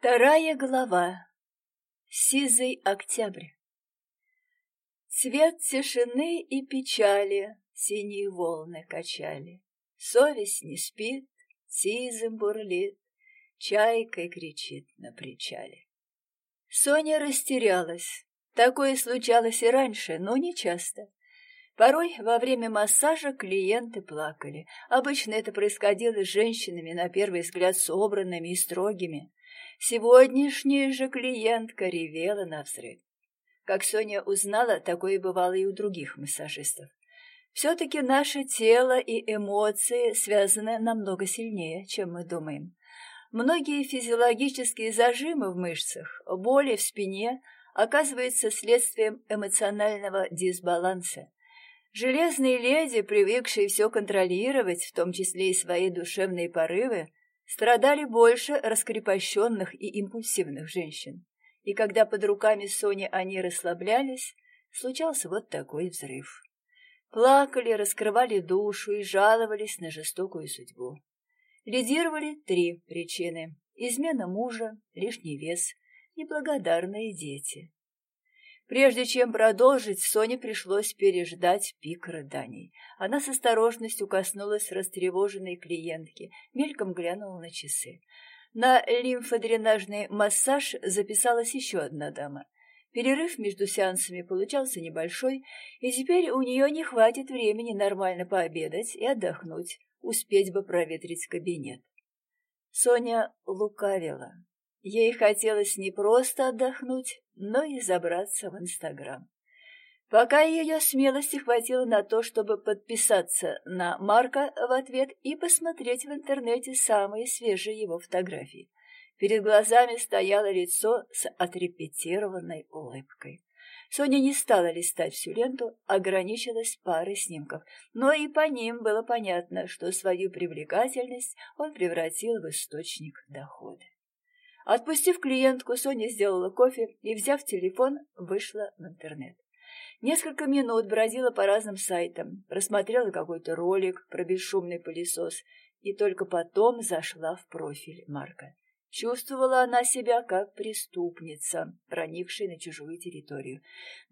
Вторая глава. Сизый октябрь. Цвет тишины и печали Синие волны качали. Совесть не спит, сизым бурлит, Чайкой кричит на причале. Соня растерялась. Такое случалось и раньше, но не часто. Порой во время массажа клиенты плакали. Обычно это происходило с женщинами, на первый взгляд, собранными и строгими. Сегодняшняя же клиентка ревела на взрыв. Как Соня узнала, такое бывало и у других массажистов. Все-таки наше тело и эмоции связаны намного сильнее, чем мы думаем. Многие физиологические зажимы в мышцах, боли в спине оказываются следствием эмоционального дисбаланса. Железные леди, привыкшие все контролировать, в том числе и свои душевные порывы, страдали больше раскрепощенных и импульсивных женщин. И когда под руками Сони они расслаблялись, случался вот такой взрыв. Плакали, раскрывали душу и жаловались на жестокую судьбу. Лидировали три причины. Измена мужа, лишний вес, неблагодарные дети. Прежде чем продолжить, Соне пришлось переждать пик рыданий. Она с осторожностью коснулась растревоженной клиентки, мельком глянула на часы. На лимфодренажный массаж записалась еще одна дама. Перерыв между сеансами получался небольшой, и теперь у нее не хватит времени нормально пообедать и отдохнуть, успеть бы проветрить кабинет. Соня лукавила. Ей хотелось не просто отдохнуть, но и забраться в Инстаграм. Пока ее смелости хватило на то, чтобы подписаться на Марка в ответ и посмотреть в интернете самые свежие его фотографии. Перед глазами стояло лицо с отрепетированной улыбкой. Соня не стала листать всю ленту, ограничилась парой снимков, но и по ним было понятно, что свою привлекательность он превратил в источник дохода. Отпустив клиентку, Соня сделала кофе и, взяв телефон, вышла в интернет. Несколько минут бродила по разным сайтам, просмотрела какой-то ролик про бесшумный пылесос и только потом зашла в профиль Марка. Чувствовала она себя как преступница, проникшая на чужую территорию.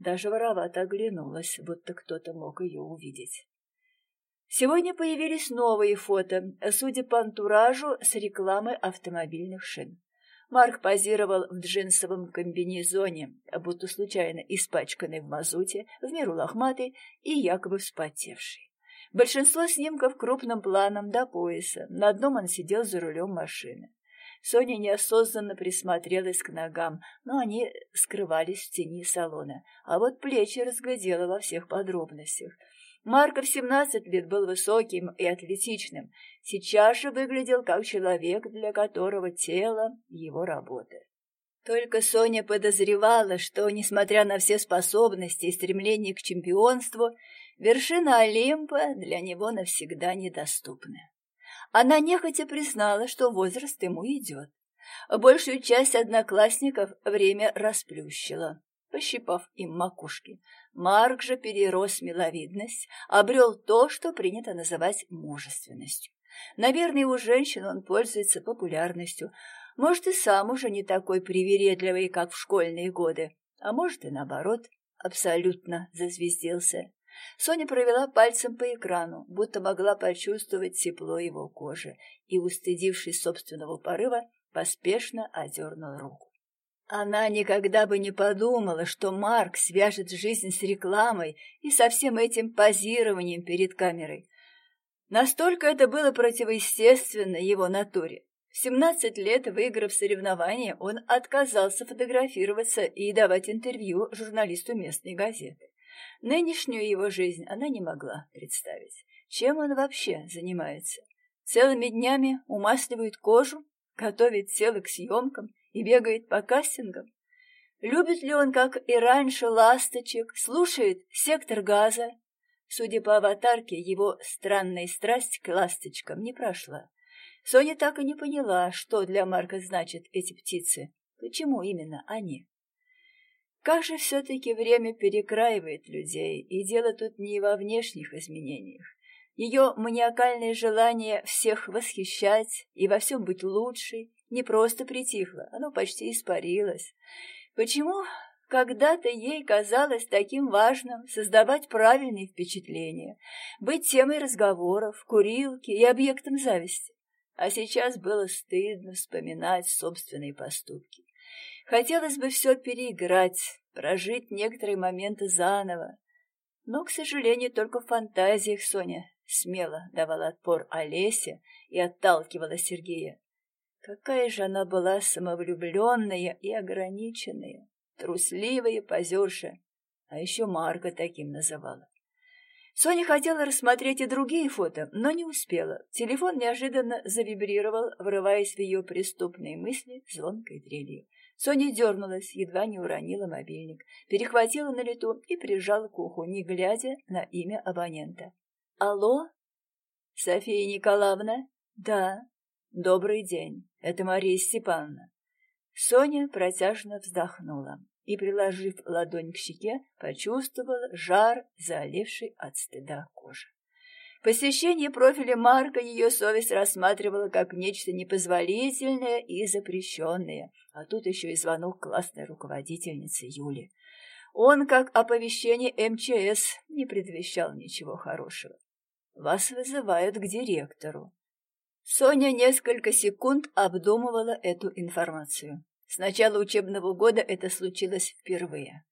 Даже воровато оглянулась, будто кто-то мог ее увидеть. Сегодня появились новые фото, судя по антуражу, с рекламы автомобильных шин. Марк позировал в джинсовом комбинезоне, будто случайно испачканный в мазуте, в меру лохматый и якобы вспотевший. Большинство снимков крупным планом до пояса. На одном он сидел за рулем машины. Соня неосознанно присмотрелась к ногам, но они скрывались в тени салона, а вот плечи разглядела во всех подробностях. Марко в семнадцать лет был высоким и атлетичным, сейчас же выглядел как человек, для которого тело — его работа. Только Соня подозревала, что, несмотря на все способности и стремление к чемпионству, вершина Олимпа для него навсегда недоступна. Она нехотя признала, что возраст ему идет. Большую часть одноклассников время расплющило пощипав им макушки. Марк же перерос миловидность, обрел то, что принято называть мужественностью. Наверное, у женщин он пользуется популярностью. Может, и сам уже не такой привередливый, как в школьные годы. А может, и наоборот, абсолютно зазвездился. Соня провела пальцем по экрану, будто могла почувствовать тепло его кожи, и, устыдившись собственного порыва, поспешно одернула руку. Она никогда бы не подумала, что Марк свяжет жизнь с рекламой и со всем этим позированием перед камерой. Настолько это было противоестественно его натуре. В 17 лет, выиграв соревнование, он отказался фотографироваться и давать интервью журналисту местной газеты. Нынешнюю его жизнь она не могла представить. Чем он вообще занимается? Целыми днями умасливает кожу, готовит тело к съемкам и бегает по кастингам? Любит ли он, как и раньше, ласточек, слушает сектор газа? Судя по аватарке, его странная страсть к ласточкам не прошла. Соня так и не поняла, что для Марка значат эти птицы, почему именно они. Как же все-таки время перекраивает людей, и дело тут не во внешних изменениях. Ее маниакальное желание всех восхищать и во всем быть лучшей не просто притихло, оно почти испарилось. Почему когда-то ей казалось таким важным создавать правильные впечатления, быть темой разговоров, курилки и объектом зависти? А сейчас было стыдно вспоминать собственные поступки. Хотелось бы все переиграть, прожить некоторые моменты заново. Но, к сожалению, только в фантазиях Соня смело давала отпор Олесе и отталкивала Сергея. Какая же она была самовлюбленная и ограниченная, трусливая позерша, а еще Марка таким называла. Соня хотела рассмотреть и другие фото, но не успела. Телефон неожиданно завибрировал, врываясь в ее преступные мысли звонкой дрелью. Соня дернулась, едва не уронила мобильник, перехватила на лету и прижала к уху, не глядя на имя абонента. «Алло? София Николаевна?» «Да. Добрый день. Это Мария Степановна». Соня протяжно вздохнула и, приложив ладонь к щеке, почувствовала жар, заливший от стыда кожи. Посещение профиля Марка ее совесть рассматривала как нечто непозволительное и запрещенное, а тут еще и звонок классной руководительницы Юли. Он, как оповещение МЧС, не предвещал ничего хорошего. Вас вызывают к директору. Соня несколько секунд обдумывала эту информацию. С начала учебного года это случилось впервые.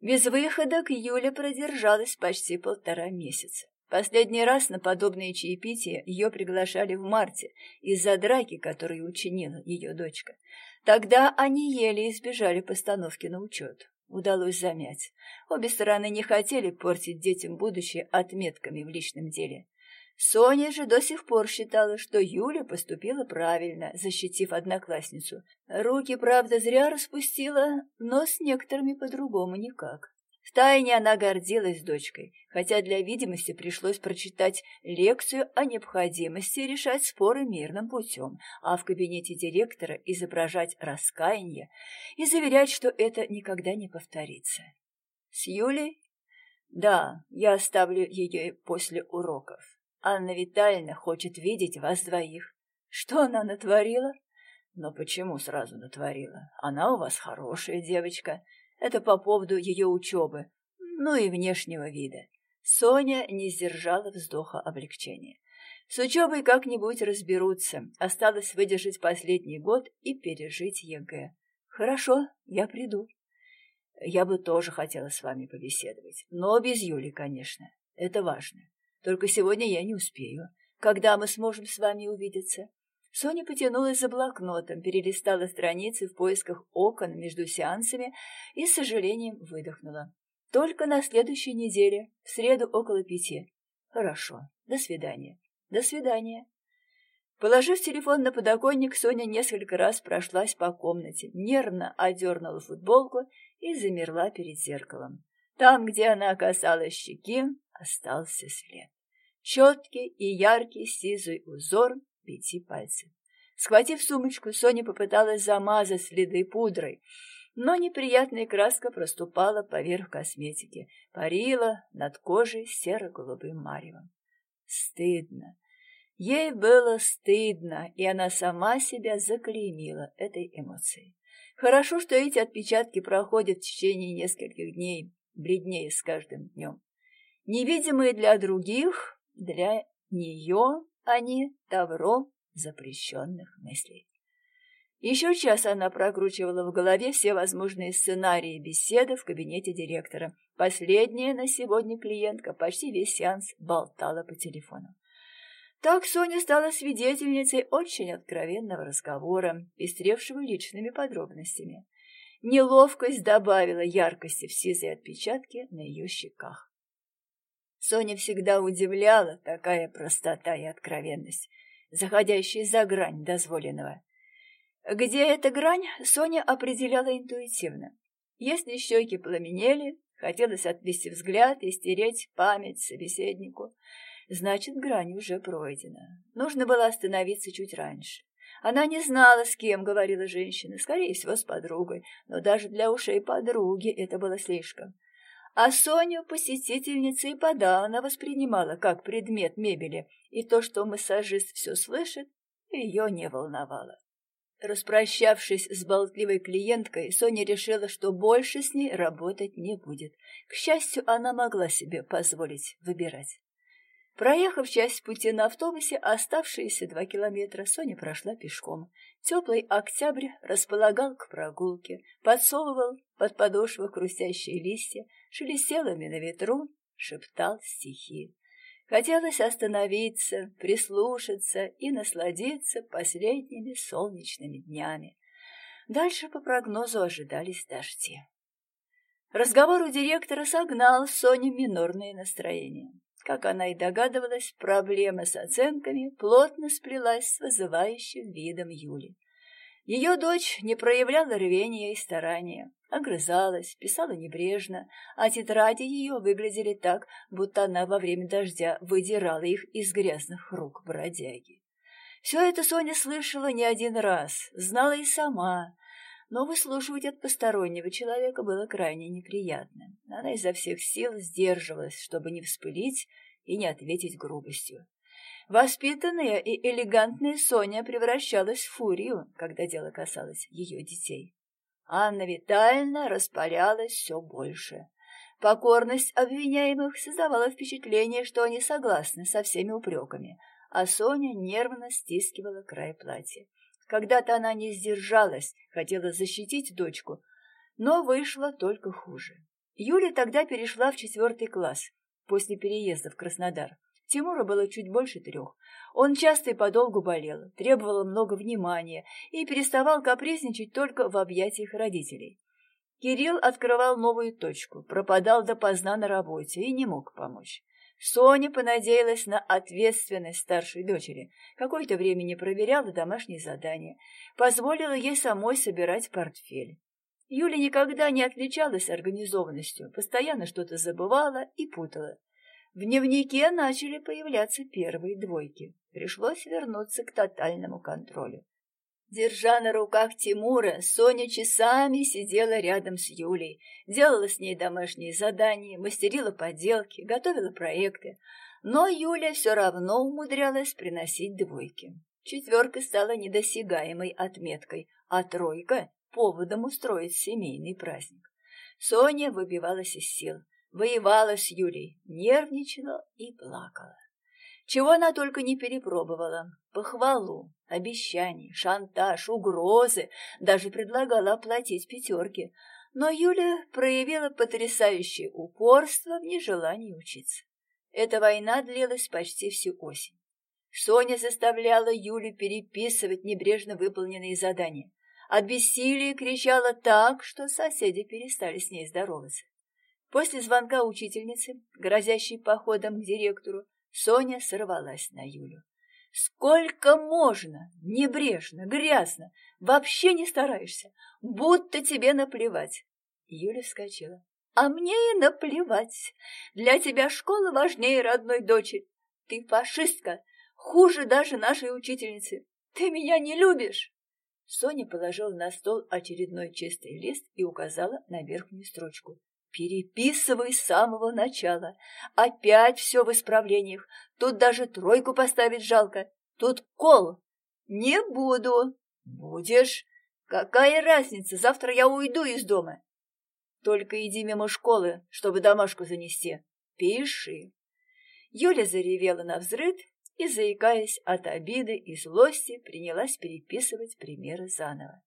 Без выхода к Юле продержалась почти полтора месяца. Последний раз на подобные чаепития ее приглашали в марте из-за драки, которую учинила ее дочка. Тогда они еле избежали постановки на учет удалось замять. Обе стороны не хотели портить детям будущее отметками в личном деле. Соня же до сих пор считала, что Юля поступила правильно, защитив одноклассницу. Руки, правда, зря распустила, но с некоторыми по-другому никак. Втайне она гордилась дочкой, хотя для видимости пришлось прочитать лекцию о необходимости решать споры мирным путем, а в кабинете директора изображать раскаяние и заверять, что это никогда не повторится. С Юлей? Да, я оставлю ее после уроков. Анна Витальевна хочет видеть вас двоих. Что она натворила? Но почему сразу натворила? Она у вас хорошая девочка, это по поводу ее учебы, ну и внешнего вида. Соня не сдержала вздоха облегчения. С учебой как-нибудь разберутся. Осталось выдержать последний год и пережить ЕГЭ. Хорошо, я приду. Я бы тоже хотела с вами побеседовать, но без Юли, конечно. Это важно. Только сегодня я не успею. Когда мы сможем с вами увидеться? Соня потянулась за блокнотом, перелистала страницы в поисках окон между сеансами и с сожалением выдохнула. Только на следующей неделе, в среду около пяти. Хорошо. До свидания. До свидания. Положив телефон на подоконник, Соня несколько раз прошлась по комнате, нервно одернула футболку и замерла перед зеркалом. Там, где она касалась щеки, остался след. Четкий и яркий сизый узор пяти пальцев. Схватив сумочку, Соня попыталась замазать следы пудрой, но неприятная краска проступала поверх косметики, парила над кожей серо-голубым маревом. Стыдно. Ей было стыдно, и она сама себя заклеймила этой эмоцией. Хорошо, что эти отпечатки проходят в течение нескольких дней, бледнее с каждым днем. Невидимые для других, для нее они тавро запрещенных мыслей. Еще час она прокручивала в голове все возможные сценарии беседы в кабинете директора. Последняя на сегодня клиентка почти весь сеанс болтала по телефону. Так Соня стала свидетельницей очень откровенного разговора, пестревшего личными подробностями. Неловкость добавила яркости в сизые отпечатки на ее щеках. Соня всегда удивляла такая простота и откровенность, заходящая за грань дозволенного. Где эта грань, Соня определяла интуитивно. Если щеки пламенели, хотелось отвести взгляд и стереть память собеседнику, значит, грань уже пройдена. Нужно было остановиться чуть раньше. Она не знала, с кем говорила женщина, скорее всего, с подругой, но даже для ушей подруги это было слишком. А Соню посетительница и подавно воспринимала как предмет мебели, и то, что массажист все слышит, ее не волновало. Распрощавшись с болтливой клиенткой, Соня решила, что больше с ней работать не будет. К счастью, она могла себе позволить выбирать. Проехав часть пути на автобусе, оставшиеся два километра, Соня прошла пешком. Теплый октябрь располагал к прогулке, подсовывал под подошву хрустящие листья, шелестелами на ветру, шептал стихи. Хотелось остановиться, прислушаться и насладиться последними солнечными днями. Дальше по прогнозу ожидались дожди. Разговор у директора согнал Соне минорное настроение. Как она и догадывалась, проблема с оценками плотно сплелась с вызывающим видом Юли. Ее дочь не проявляла рвения и старания, огрызалась, писала небрежно, а тетради ее выглядели так, будто она во время дождя выдирала их из грязных рук бродяги. Все это Соня слышала не один раз, знала и сама, но выслушивать от постороннего человека было крайне неприятно. Она изо всех сил сдерживалась, чтобы не вспылить и не ответить грубостью. Воспитанная и элегантная Соня превращалась в фурию, когда дело касалось ее детей. Анна Витальевна распалялась все больше. Покорность обвиняемых создавала впечатление, что они согласны со всеми упреками, а Соня нервно стискивала край платья. Когда-то она не сдержалась, хотела защитить дочку, но вышло только хуже. Юля тогда перешла в четвертый класс после переезда в Краснодар. Тимуру было чуть больше трех. Он часто и подолгу болел, требовал много внимания и переставал капризничать только в объятиях родителей. Кирилл открывал новую точку, пропадал допоздна на работе и не мог помочь. Соня понадеялась на ответственность старшей дочери, какое-то время не проверяла домашние задания, позволила ей самой собирать портфель. Юля никогда не отличалась организованностью, постоянно что-то забывала и путала. В дневнике начали появляться первые двойки. Пришлось вернуться к тотальному контролю. Держа на руках Тимура, Соня часами сидела рядом с Юлей, делала с ней домашние задания, мастерила поделки, готовила проекты. Но Юля все равно умудрялась приносить двойки. Четверка стала недосягаемой отметкой, а тройка — поводом устроить семейный праздник. Соня выбивалась из сил, воевала с Юлей, нервничала и плакала. Чего она только не перепробовала. Похвалу, обещания, шантаж, угрозы, даже предлагала оплатить пятерки. Но Юля проявила потрясающее упорство в нежелании учиться. Эта война длилась почти всю осень. Соня заставляла Юлю переписывать небрежно выполненные задания. От бессилия кричала так, что соседи перестали с ней здороваться. После звонка учительницы, грозящей походом к директору, Соня сорвалась на Юлю. «Сколько можно? Небрежно, грязно, вообще не стараешься, будто тебе наплевать». Юля вскочила. «А мне и наплевать. Для тебя школа важнее родной дочери. Ты фашистка, хуже даже нашей учительницы. Ты меня не любишь!» Соня положила на стол очередной чистый лист и указала на верхнюю строчку. Переписывай с самого начала. Опять все в исправлениях. Тут даже тройку поставить жалко. Тут кол. Не буду. Будешь. Какая разница? Завтра я уйду из дома. Только иди мимо школы, чтобы домашку занести. Пиши. Юля заревела на взрыв и, заикаясь от обиды и злости, принялась переписывать примеры заново.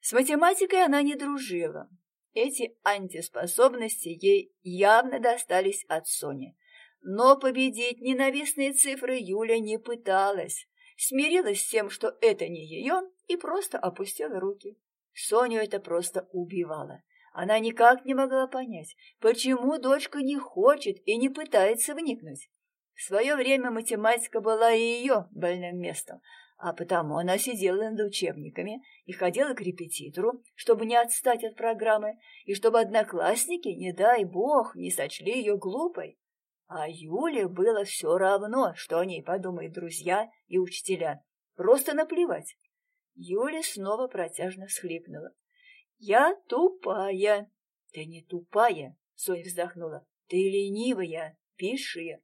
С математикой она не дружила, эти антиспособности ей явно достались от Сони. Но победить ненавистные цифры Юля не пыталась. Смирилась с тем, что это не ее, и просто опустила руки. Соню это просто убивало. Она никак не могла понять, почему дочка не хочет и не пытается вникнуть. В свое время математика была и ее больным местом, а потому она сидела над учебниками и ходила к репетитору, чтобы не отстать от программы, и чтобы одноклассники, не дай бог, не сочли ее глупой. А Юле было все равно, что о ней подумают друзья и учителя. Просто наплевать. Юля снова протяжно всхлипнула. «Я тупая». «Ты не тупая», — Соня вздохнула. Ты ленивая, пиши.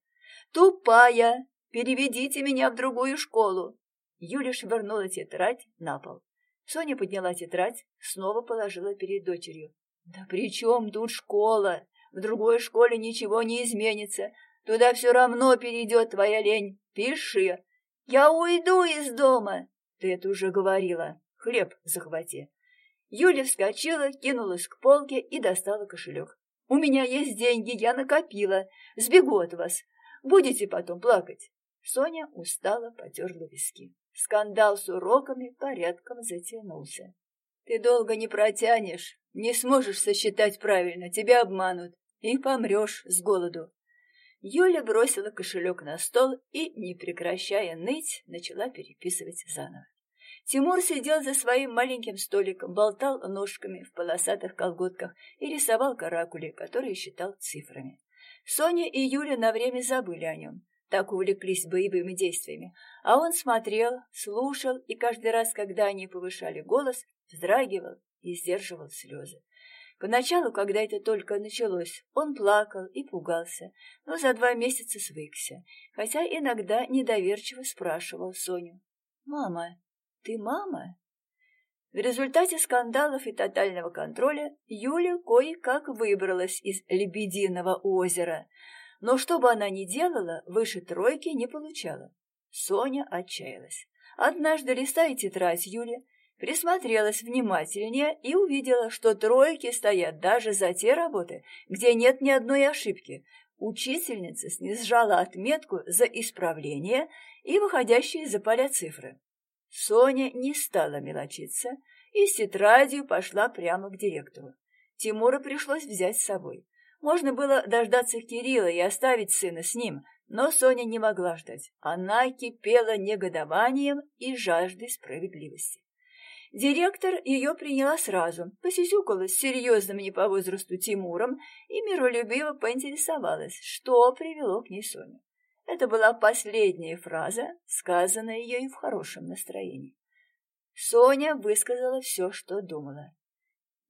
Тупая. Переведите меня в другую школу. Юля швырнула тетрадь на пол. Соня подняла тетрадь, снова положила перед дочерью. «Да при чем тут школа? В другой школе ничего не изменится. Туда все равно перейдет твоя лень. Пиши. Я уйду из дома!» «Ты это уже говорила. Хлеб захвати». Юля вскочила, кинулась к полке и достала кошелек. «У меня есть деньги, я накопила. Сбегу от вас. Будете потом плакать». Соня устало потерла виски. Скандал с уроками порядком затянулся. Ты долго не протянешь, не сможешь сосчитать правильно, тебя обманут, и помрешь с голоду. Юля бросила кошелек на стол и, не прекращая ныть, начала переписывать заново. Тимур сидел за своим маленьким столиком, болтал ножками в полосатых колготках и рисовал каракули, которые считал цифрами. Соня и Юля на время забыли о нем так увлеклись боевыми действиями, а он смотрел, слушал и каждый раз, когда они повышали голос, вздрагивал и сдерживал слезы. Поначалу, когда это только началось, он плакал и пугался, но за два месяца свыкся, хотя иногда недоверчиво спрашивал Соню. «Мама, ты мама?» В результате скандалов и тотального контроля Юля кое-как выбралась из Лебединого озера, но что бы она ни делала, выше тройки не получала. Соня отчаялась. Однажды, листая тетрадь Юли, присмотрелась внимательнее и увидела, что тройки стоят даже за те работы, где нет ни одной ошибки. Учительница снизжала отметку за исправление и выходящие за поля цифры. Соня не стала мелочиться и с тетрадью пошла прямо к директору. Тимура пришлось взять с собой. Можно было дождаться Кирилла и оставить сына с ним, но Соня не могла ждать. Она кипела негодованием и жаждой справедливости. Директор ее приняла сразу, посисюкалась с серьезным не по возрасту Тимуром и миролюбиво поинтересовалась, что привело к ней Соню. Это была последняя фраза, сказанная ей в хорошем настроении. Соня высказала все, что думала.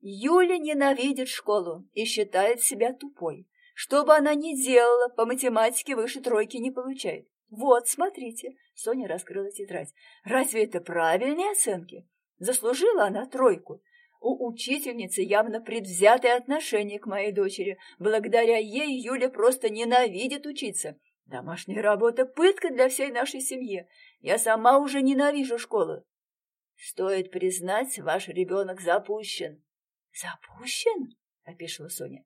Юля ненавидит школу и считает себя тупой. Что бы она ни делала, по математике выше тройки не получает. Вот, смотрите, Соня раскрыла тетрадь. Разве это правильные оценки? Заслужила она тройку. У учительницы явно предвзятое отношение к моей дочери. Благодаря ей Юля просто ненавидит учиться. Домашняя работа — пытка для всей нашей семьи. Я сама уже ненавижу школу. Стоит признать, ваш ребенок запущен. «Запущен?» — опешила Соня.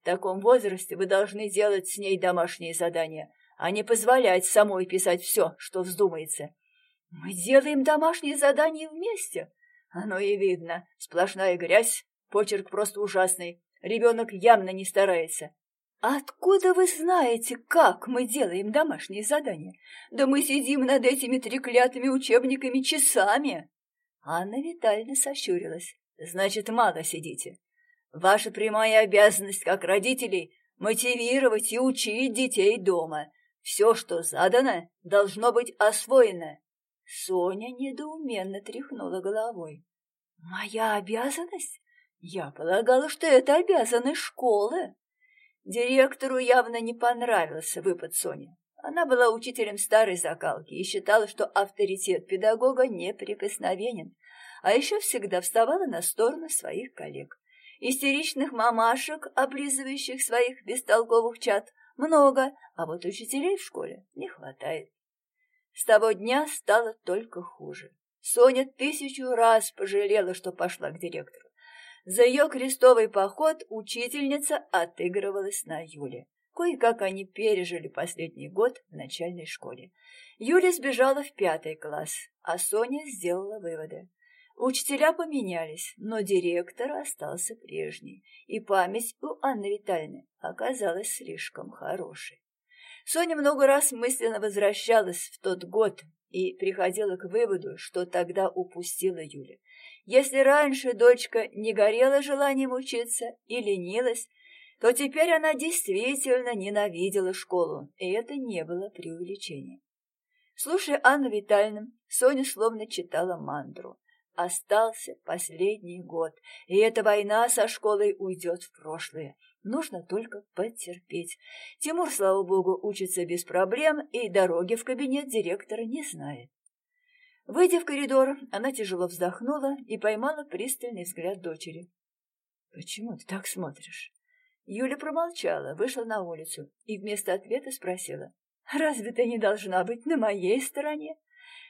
«В таком возрасте вы должны делать с ней домашние задания, а не позволять самой писать все, что вздумается. Мы делаем домашние задания вместе. Оно и видно. Сплошная грязь, почерк просто ужасный. Ребенок явно не старается. «Откуда вы знаете, как мы делаем домашние задания? Да мы сидим над этими треклятыми учебниками часами!» Анна Витальевна сощурилась. Значит, мало сидите. Ваша прямая обязанность как родителей — мотивировать и учить детей дома. Все, что задано, должно быть освоено. Соня недоуменно тряхнула головой. «Моя обязанность? Я полагала, что это обязанность школы». Директору явно не понравился выпад Сони. Она была учителем старой закалки и считала, что авторитет педагога неприкосновенен, а еще всегда вставала на сторону своих коллег. Истеричных мамашек, облизывающих своих бестолковых чад, много, а вот учителей в школе не хватает. С того дня стало только хуже. Соня тысячу раз пожалела, что пошла к директору. За ее крестовый поход учительница отыгрывалась на Юле. Кое-как они пережили последний год в начальной школе. Юля сбежала в пятый класс, а Соня сделала выводы. Учителя поменялись, но директор остался прежний, и память у Анны Витальевны оказалась слишком хорошей. Соня много раз мысленно возвращалась в тот год и приходила к выводу, что тогда упустила Юля. Если раньше дочка не горела желанием учиться и ленилась, то теперь она действительно ненавидела школу, и это не было преувеличением. Слушая Анну Витальевну, Соня словно читала мантру. Остался последний год, и эта война со школой уйдет в прошлое. Нужно только потерпеть. Тимур, слава богу, учится без проблем и дороги в кабинет директора не знает. Выйдя в коридор, она тяжело вздохнула и поймала пристальный взгляд дочери. «Почему ты так смотришь?» Юля промолчала, вышла на улицу и вместо ответа спросила. «Разве ты не должна быть на моей стороне?»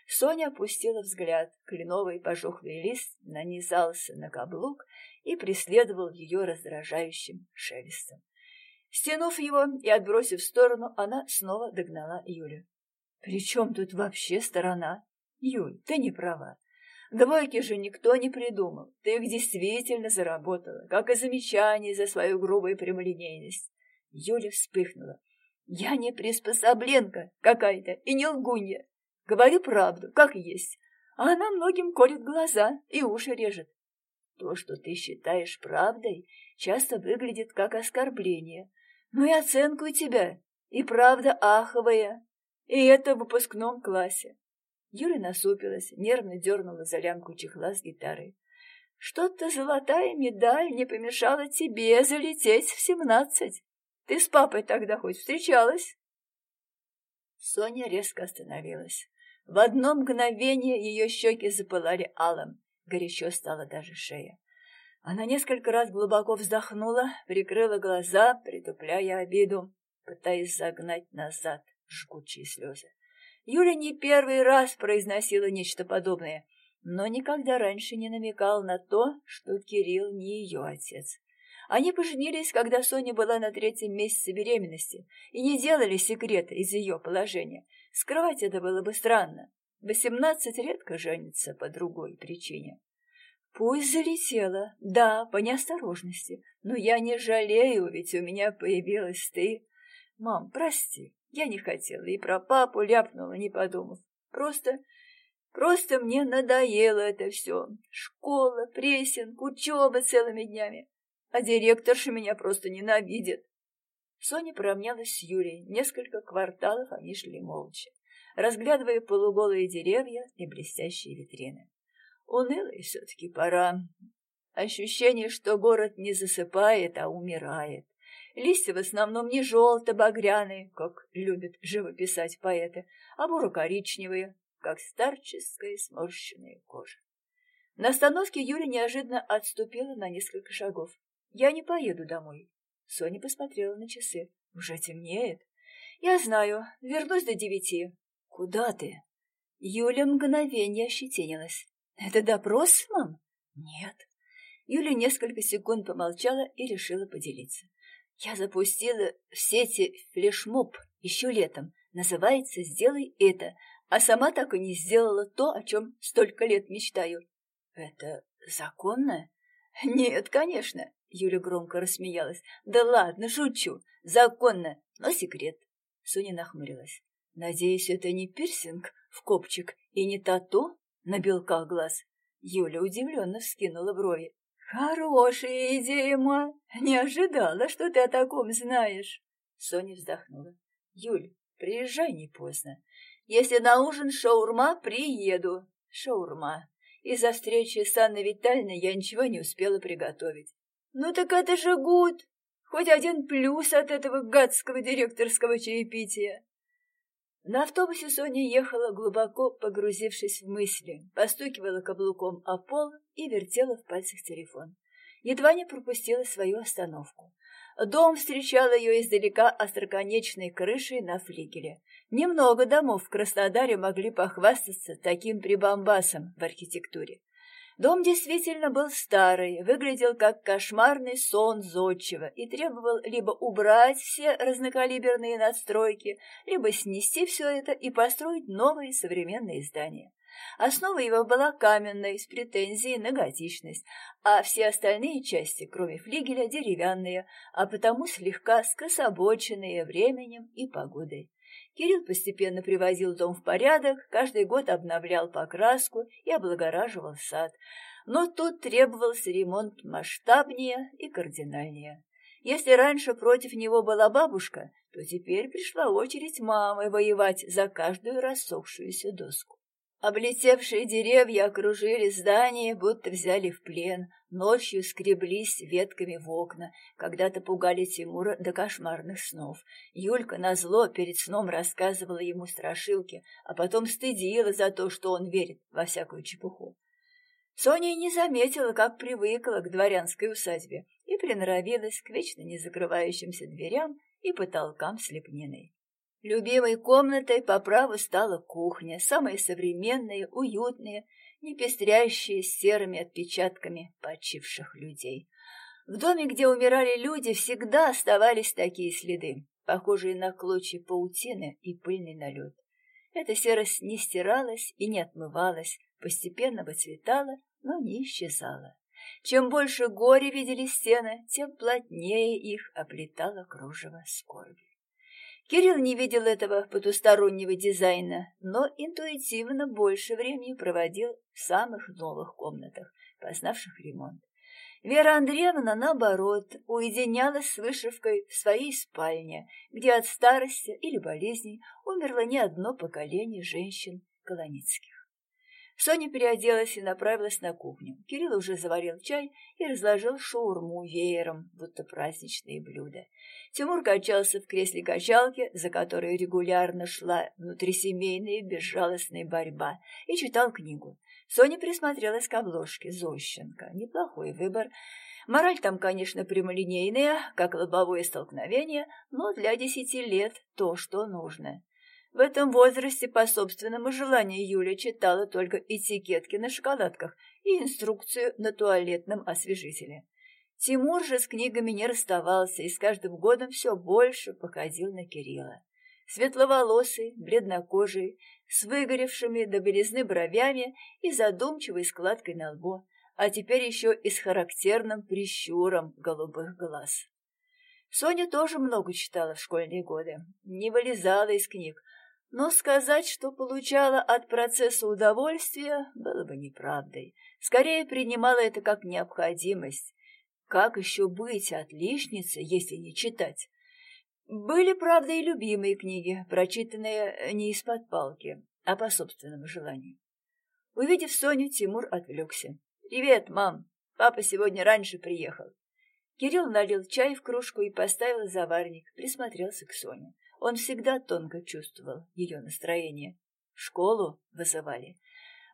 Соня опустила взгляд. Кленовый пожухлый лист нанизался на каблук и преследовал ее раздражающим шелестом. Стянув его и отбросив в сторону, она снова догнала Юлю. «При чем тут вообще сторона? Юль, ты не права. Двойки же никто не придумал. Ты их действительно заработала, как и замечание за свою грубую прямолинейность. Юля вспыхнула. Я не приспособленка какая-то и не лгунья. Говорю правду, как есть. А она многим колет глаза и уши режет. То, что ты считаешь правдой, часто выглядит как оскорбление. Ну и оценку у тебя, и правда аховая. И это в выпускном классе. Юля насупилась, нервно дернула за лямку чехла с гитарой. Что-то золотая медаль не помешала тебе залететь в семнадцать. Ты с папой тогда хоть встречалась? Соня резко остановилась. В одно мгновение ее щеки запылали алым, горячо стала даже шея. Она несколько раз глубоко вздохнула, прикрыла глаза, притупляя обиду, пытаясь загнать назад жгучие слезы. Юля не первый раз произносила нечто подобное, но никогда раньше не намекал на то, что Кирилл не ее отец. Они поженились, когда Соня была на третьем месяце беременности, и не делали секрета из ее положения. Скрывать это было бы странно. Восемнадцать редко женится по другой причине. Пусть залетела, да, по неосторожности, но я не жалею, ведь у меня появилась ты. Мам, прости, я не хотела и про папу ляпнула, не подумав. Просто, просто мне надоело это все. Школа, прессинг, учеба целыми днями. А директорша меня просто ненавидит. Соня поравнялась с Юлей. Несколько кварталов они шли молча, разглядывая полуголые деревья и блестящие витрины. Унылой все-таки пора. Ощущение, что город не засыпает, а умирает. Листья в основном не желто-багряные, как любят живописать поэты, а буро-коричневые, как старческая сморщенная кожа. На остановке Юля неожиданно отступила на несколько шагов. «Я не поеду домой». Соня посмотрела на часы. «Уже темнеет». «Я знаю. Вернусь до девяти». «Куда ты?» Юля мгновение ощетинилась. «Это допрос, мам?» «Нет». Юля несколько секунд помолчала и решила поделиться. Я запустила в сети флешмоб еще летом. Называется «Сделай это», а сама так и не сделала то, о чем столько лет мечтаю. Это законно? Нет, конечно. Юля громко рассмеялась. Да ладно, шучу. Законно, но секрет. Соня нахмурилась. Надеюсь, это не пирсинг в копчик и не тату на белках глаз. Юля удивленно вскинула брови. «Хорошая идея, ма. Не ожидала, что ты о таком знаешь». Соня вздохнула. «Юль, приезжай не поздно. Если на ужин шаурма, приеду. Шаурма. Из-за встречи с Анной Витальевной я ничего не успела приготовить. Ну так это же гуд. Хоть один плюс от этого гадского директорского чаепития. На автобусе Соня ехала, глубоко погрузившись в мысли, постукивала каблуком о пол и вертела в пальцах телефон. Едва не пропустила свою остановку. Дом встречал ее издалека остроконечной крышей на флигеле. Немного домов в Краснодаре могли похвастаться таким прибамбасом в архитектуре. Дом действительно был старый, выглядел как кошмарный сон зодчего и требовал либо убрать все разнокалиберные надстройки, либо снести все это и построить новые современные здания. Основа его была каменной, с претензией на готичность, а все остальные части, кроме флигеля, деревянные, а потому слегка скособоченные временем и погодой. Кирилл постепенно приводил дом в порядок, каждый год обновлял покраску и облагораживал сад. Но тут требовался ремонт масштабнее и кардинальнее. Если раньше против него была бабушка, то теперь пришла очередь мамы воевать за каждую рассохшуюся доску. Облетевшие деревья окружили здание, будто взяли в плен, ночью скреблись ветками в окна, когда-то пугали Тимура до кошмарных снов. Юлька назло перед сном рассказывала ему страшилки, а потом стыдила за то, что он верит во всякую чепуху. Соня не заметила, как привыкла к дворянской усадьбе и приноровилась к вечно не закрывающимся дверям и потолкам с лепниной. Любимой комнатой по праву стала кухня, самая современная, уютная, не пестрящая серыми отпечатками почивших людей. В доме, где умирали люди, всегда оставались такие следы, похожие на клочья паутины и пыльный налет. Эта серость не стиралась и не отмывалась, постепенно выцветала, но не исчезала. Чем больше горе видели стены, тем плотнее их оплетало кружево скорби. Кирилл не видел этого потустороннего дизайна, но интуитивно больше времени проводил в самых новых комнатах, познавших ремонт. Вера Андреевна, наоборот, уединялась с вышивкой в своей спальне, где от старости или болезней умерло не одно поколение женщин колоницких. Соня переоделась и направилась на кухню. Кирилл уже заварил чай и разложил шаурму веером, будто праздничные блюда. Тимур качался в кресле качалки, за которой регулярно шла внутрисемейная безжалостная борьба, и читал книгу. Соня присмотрелась к обложке Зощенко. Неплохой выбор. Мораль там, конечно, прямолинейная, как лобовое столкновение, но для десяти лет то, что нужно. В этом возрасте по собственному желанию Юля читала только этикетки на шоколадках и инструкцию на туалетном освежителе. Тимур же с книгами не расставался и с каждым годом все больше походил на Кирилла. Светловолосый, бледнокожий, с выгоревшими до белизны бровями и задумчивой складкой на лбу, а теперь еще и с характерным прищуром голубых глаз. Соня тоже много читала в школьные годы, не вылезала из книг, но сказать, что получала от процесса удовольствия, было бы неправдой. Скорее принимала это как необходимость. Как еще быть отличницей, если не читать? Были, правда, и любимые книги, прочитанные не из-под палки, а по собственному желанию. Увидев Соню, Тимур отвлекся. «Привет, мам! Папа сегодня раньше приехал». Кирилл налил чай в кружку и поставил заварник, присмотрелся к Соне. Он всегда тонко чувствовал ее настроение. В школу вызывали.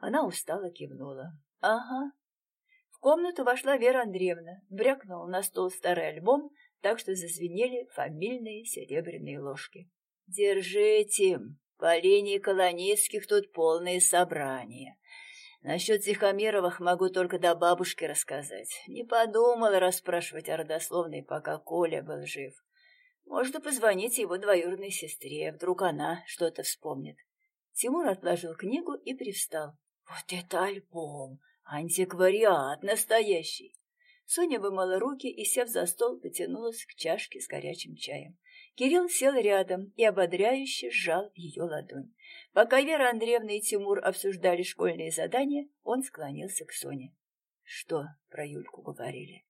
Она устало кивнула. «Ага». В комнату вошла Вера Андреевна, брякнула на стол старый альбом, так что зазвенели фамильные серебряные ложки. «Держите, по линии Колоницких тут полное собрание. Насчет Тихомировых могу только до бабушки рассказать. Не подумала расспрашивать о родословной, пока Коля был жив. Можно позвонить его двоюродной сестре, вдруг она что-то вспомнит. Тимур отложил книгу и привстал. Вот это альбом! Антиквариат настоящий! Соня вымыла руки и, сев за стол, потянулась к чашке с горячим чаем. Кирилл сел рядом и ободряюще сжал ее ладонь. Пока Вера Андреевна и Тимур обсуждали школьные задания, он склонился к Соне. «Что про Юльку говорили?»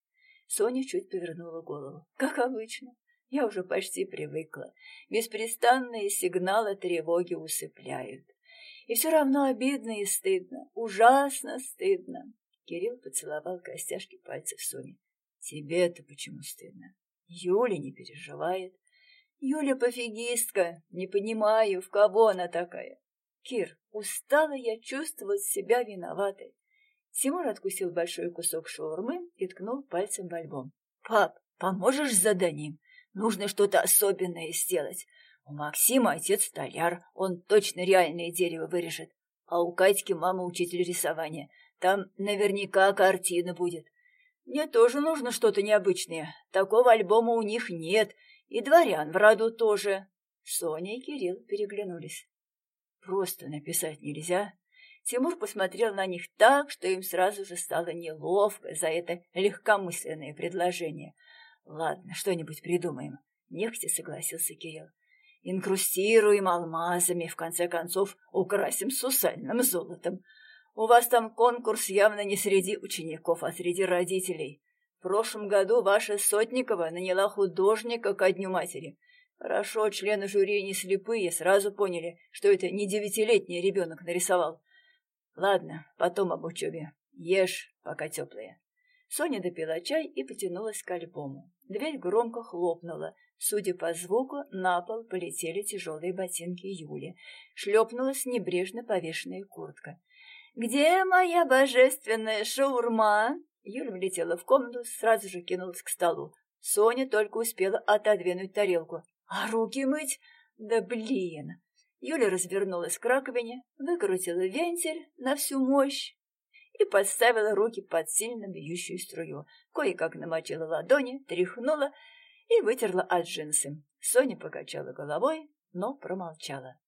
Соня чуть повернула голову. «Как обычно. Я уже почти привыкла. Беспрестанные сигналы тревоги усыпляют. И все равно обидно и стыдно, ужасно стыдно. Кирилл поцеловал костяшки пальцев Сони. Тебе-то почему стыдно? Юля не переживает. Юля пофигистка, не понимаю, в кого она такая. Кир, устала я чувствовать себя виноватой. Тимур откусил большой кусок шаурмы и ткнул пальцем в альбом. «Пап, поможешь с заданием? Нужно что-то особенное сделать. У Максима отец столяр, он точно реальное дерево вырежет. А у Катьки мама учитель рисования. Там наверняка картина будет. Мне тоже нужно что-то необычное. Такого альбома у них нет. И дворян в роду тоже. Соня и Кирилл переглянулись. Просто написать нельзя. Тимур посмотрел на них так, что им сразу же стало неловко за это легкомысленное предложение — Ладно, что-нибудь придумаем. Нехотя согласился Кирилл. Инкрустируем алмазами, в конце концов, украсим сусальным золотом. У вас там конкурс явно не среди учеников, а среди родителей. В прошлом году ваша Сотникова наняла художника ко дню матери. Хорошо, члены жюри не слепые, сразу поняли, что это не девятилетний ребенок нарисовал. Ладно, потом об учебе. Ешь, пока теплые. Соня допила чай и потянулась к альбому. Дверь громко хлопнула. Судя по звуку, на пол полетели тяжелые ботинки Юли. Шлепнулась небрежно повешенная куртка. «Где моя божественная шаурма?» Юля влетела в комнату, сразу же кинулась к столу. Соня только успела отодвинуть тарелку. «А руки мыть? Да блин!» Юля развернулась к раковине, выкрутила вентиль на всю мощь и подставила руки под сильно бьющую струю. Кое-как намочила ладони, тряхнула и вытерла от джинсы. Соня покачала головой, но промолчала.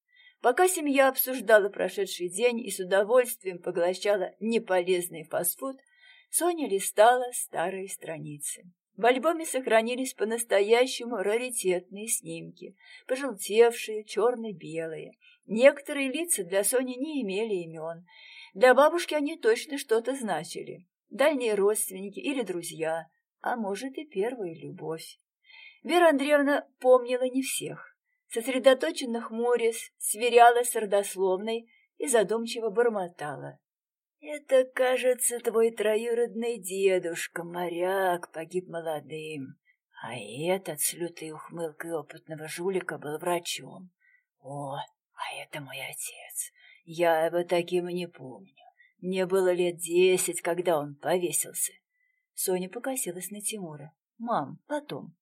Пока семья обсуждала прошедший день и с удовольствием поглощала неполезный фастфуд, Соня листала старые страницы. В альбоме сохранились по-настоящему раритетные снимки, пожелтевшие, черно-белые. Некоторые лица для Сони не имели имен. Для бабушки они точно что-то значили. Дальние родственники или друзья, а может и первая любовь. Вера Андреевна помнила не всех. Сосредоточенно хмурясь, сверяла с родословной и задумчиво бормотала. Это, кажется, твой троюродный дедушка, моряк, погиб молодым. А этот с лютой ухмылкой опытного жулика был врачом. О, а это мой отец. Я его таким не помню. Мне было лет десять, когда он повесился. Соня покосилась на Тимура. «Мам, потом».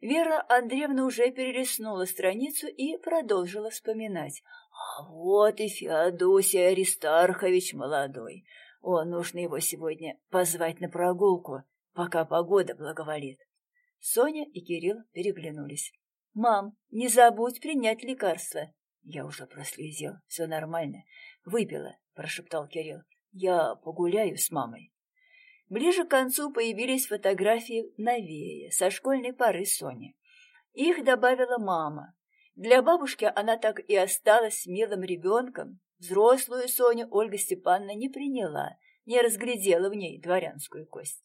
Вера Андреевна уже перелистнула страницу и продолжила вспоминать. А вот и Феодосий Аристархович молодой. О, нужно его сегодня позвать на прогулку, пока погода благоволит. Соня и Кирилл переглянулись. «Мам, не забудь принять лекарство». «Я уже прослезил, все нормально. Выпила», — прошептал Кирилл. «Я погуляю с мамой». Ближе к концу появились фотографии новее, со школьной пары Сони. Их добавила мама. Для бабушки она так и осталась милым ребенком. Взрослую Соню Ольга Степановна не приняла, не разглядела в ней дворянскую кость.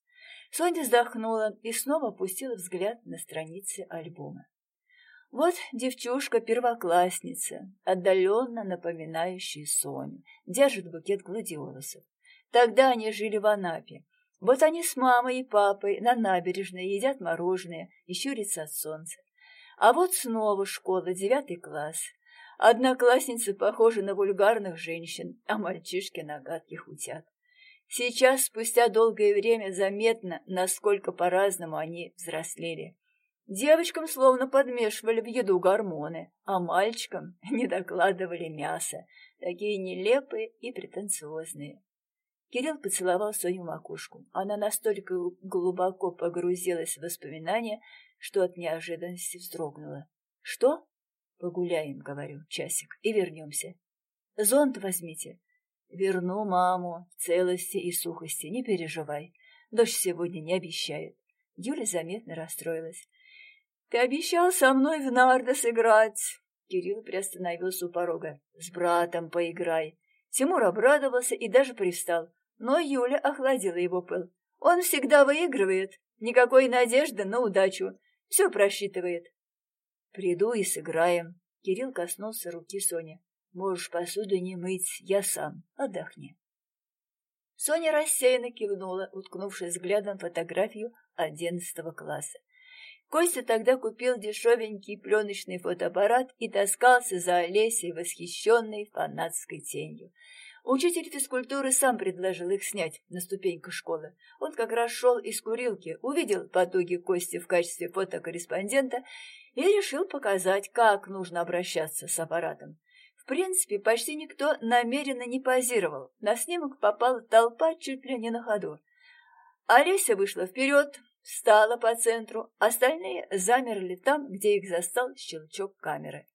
Соня вздохнула и снова опустила взгляд на страницы альбома. Вот девчушка-первоклассница, отдаленно напоминающая Соню, держит букет гладиолусов. Тогда они жили в Анапе. Вот они с мамой и папой на набережной едят мороженое и щурятся от солнца. А вот снова школа, девятый класс. Одноклассницы похожи на вульгарных женщин, а мальчишки на гадких утят. Сейчас, спустя долгое время, заметно, насколько по-разному они взрослели. Девочкам словно подмешивали в еду гормоны, а мальчикам не докладывали мясо, такие нелепые и претенциозные. Кирилл поцеловал свою макушку. Она настолько глубоко погрузилась в воспоминания, что от неожиданности вздрогнула. «Что?» «Погуляем, — говорю, — часик, и вернемся. Зонт возьмите». «Верну маму в целости и сухости, не переживай. Дождь сегодня не обещает». Юля заметно расстроилась. «Ты обещал со мной в нарды сыграть!» Кирилл приостановился у порога. «С братом поиграй!» Тимур обрадовался и даже привстал, но Юля охладила его пыл. «Он всегда выигрывает, никакой надежды на удачу. Все просчитывает. Приду и сыграем. Кирилл коснулся руки Сони. Можешь посуду не мыть, я сам. Отдохни. Соня рассеянно кивнула, уткнувшись взглядом в фотографию одиннадцатого класса. Костя тогда купил дешевенький пленочный фотоаппарат и таскался за Олесей, восхищенной фанатской тенью. Учитель физкультуры сам предложил их снять на ступеньках школы. Он как раз шел из курилки, увидел потуги Кости в качестве фотокорреспондента и решил показать, как нужно обращаться с аппаратом. В принципе, почти никто намеренно не позировал. На снимок попала толпа чуть ли не на ходу. Олеся вышла вперед, встала по центру, остальные замерли там, где их застал щелчок камеры.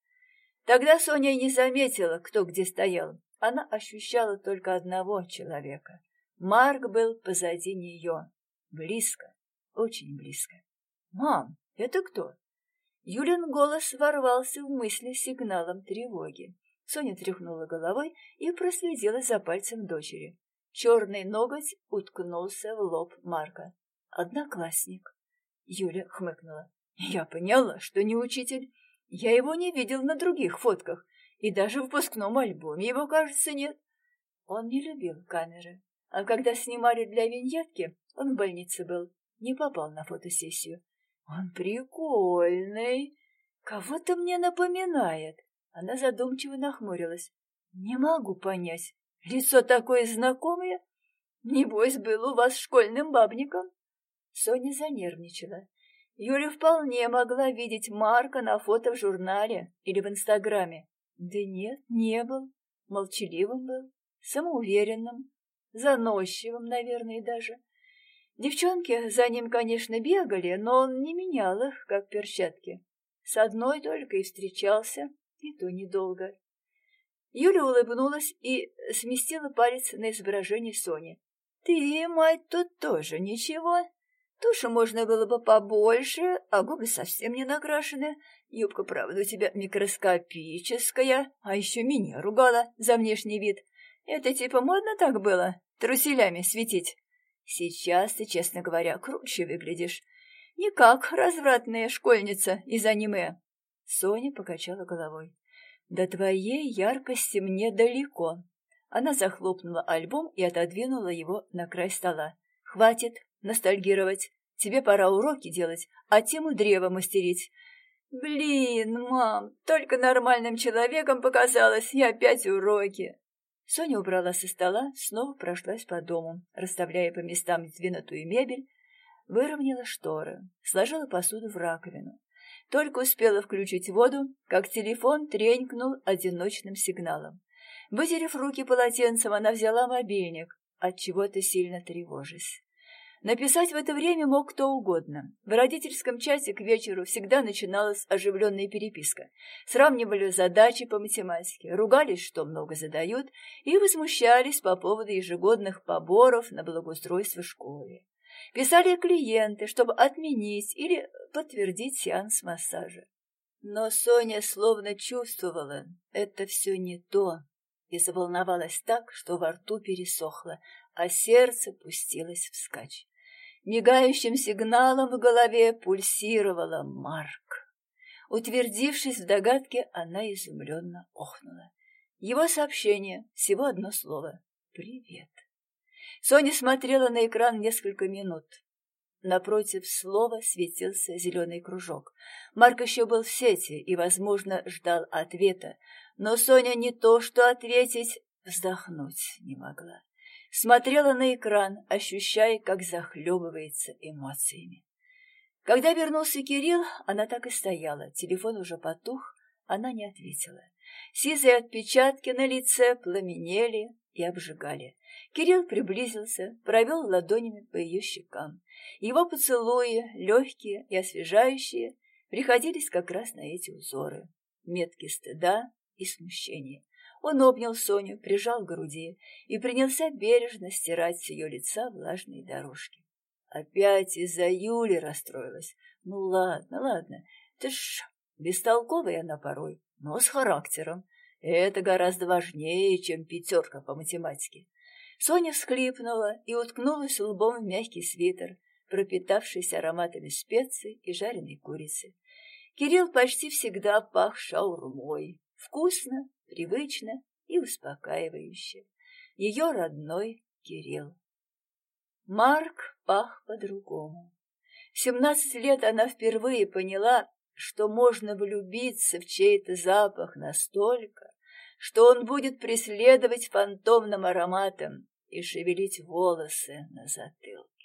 Тогда Соня не заметила, кто где стоял. Она ощущала только одного человека. Марк был позади нее. Близко, очень близко. «Мам, это кто?» Юлин голос ворвался в мысли сигналом тревоги. Соня тряхнула головой и проследила за пальцем дочери. Черный ноготь уткнулся в лоб Марка. «Одноклассник». Юля хмыкнула. «Я поняла, что не учитель. Я его не видел на других фотках. И даже в выпускном альбоме его, кажется, нет. Он не любил камеры, а когда снимали для виньетки, он в больнице был, не попал на фотосессию. Он прикольный, кого-то мне напоминает. Она задумчиво нахмурилась. Не могу понять, лицо такое знакомое. Небось, был у вас школьным бабником. Соня занервничала. Юля вполне могла видеть Марка на фото в журнале или в Инстаграме. Да нет, не был. Молчаливым был, самоуверенным, заносчивым, наверное, даже. Девчонки за ним, конечно, бегали, но он не менял их, как перчатки. С одной только и встречался, и то недолго. Юля улыбнулась и сместила палец на изображение Сони. «Ты, мать, тут тоже ничего. Туши можно было бы побольше, а губы совсем не накрашены. Юбка, правда, у тебя микроскопическая, а еще меня ругала за внешний вид. Это типа модно так было, труселями светить? Сейчас ты, честно говоря, круче выглядишь. Не как развратная школьница из аниме. Соня покачала головой. До твоей яркости мне далеко. Она захлопнула альбом и отодвинула его на край стола. Хватит, ностальгировать. Тебе пора уроки делать, а тему древа мастерить. Блин, мам, только нормальным человеком показалось, и опять уроки. Соня убрала со стола, снова прошлась по дому, расставляя по местам сдвинутую мебель, выровняла шторы, сложила посуду в раковину. Только успела включить воду, как телефон тренькнул одиночным сигналом. Вытерев руки полотенцем, она взяла мобильник, от чего то сильно тревожась. Написать в это время мог кто угодно. В родительском чате к вечеру всегда начиналась оживленная переписка. Сравнивали задачи по математике, ругались, что много задают, и возмущались по поводу ежегодных поборов на благоустройство школы. Писали клиенты, чтобы отменить или подтвердить сеанс массажа. Но Соня словно чувствовала, это все не то, и заволновалась так, что во рту пересохло, а сердце пустилось вскачь. Мигающим сигналом в голове пульсировала Марк. Утвердившись в догадке, она изумленно охнула. Его сообщение, всего одно слово — «Привет». Соня смотрела на экран несколько минут. Напротив слова светился зеленый кружок. Марк еще был в сети и, возможно, ждал ответа, но Соня не то что ответить, вздохнуть не могла смотрела на экран, ощущая, как захлебывается эмоциями. Когда вернулся Кирилл, она так и стояла, телефон уже потух, она не ответила. Сизые отпечатки на лице пламенели и обжигали. Кирилл приблизился, провел ладонями по ее щекам. Его поцелуи, легкие и освежающие, приходились как раз на эти узоры, метки стыда и смущения. Он обнял Соню, прижал к груди и принялся бережно стирать с ее лица влажные дорожки. Опять из-за Юли расстроилась. Ну ладно, ладно, ты ж бестолковая она порой, но с характером. Это гораздо важнее, чем пятерка по математике. Соня всхлипнула и уткнулась лбом в мягкий свитер, пропитавшийся ароматами специй и жареной курицы. Кирилл почти всегда пах шаурмой. Вкусно, привычно и успокаивающе. Ее родной Кирилл. Марк пах по-другому. В семнадцать лет она впервые поняла, что можно влюбиться в чей-то запах настолько, что он будет преследовать фантомным ароматом и шевелить волосы на затылке.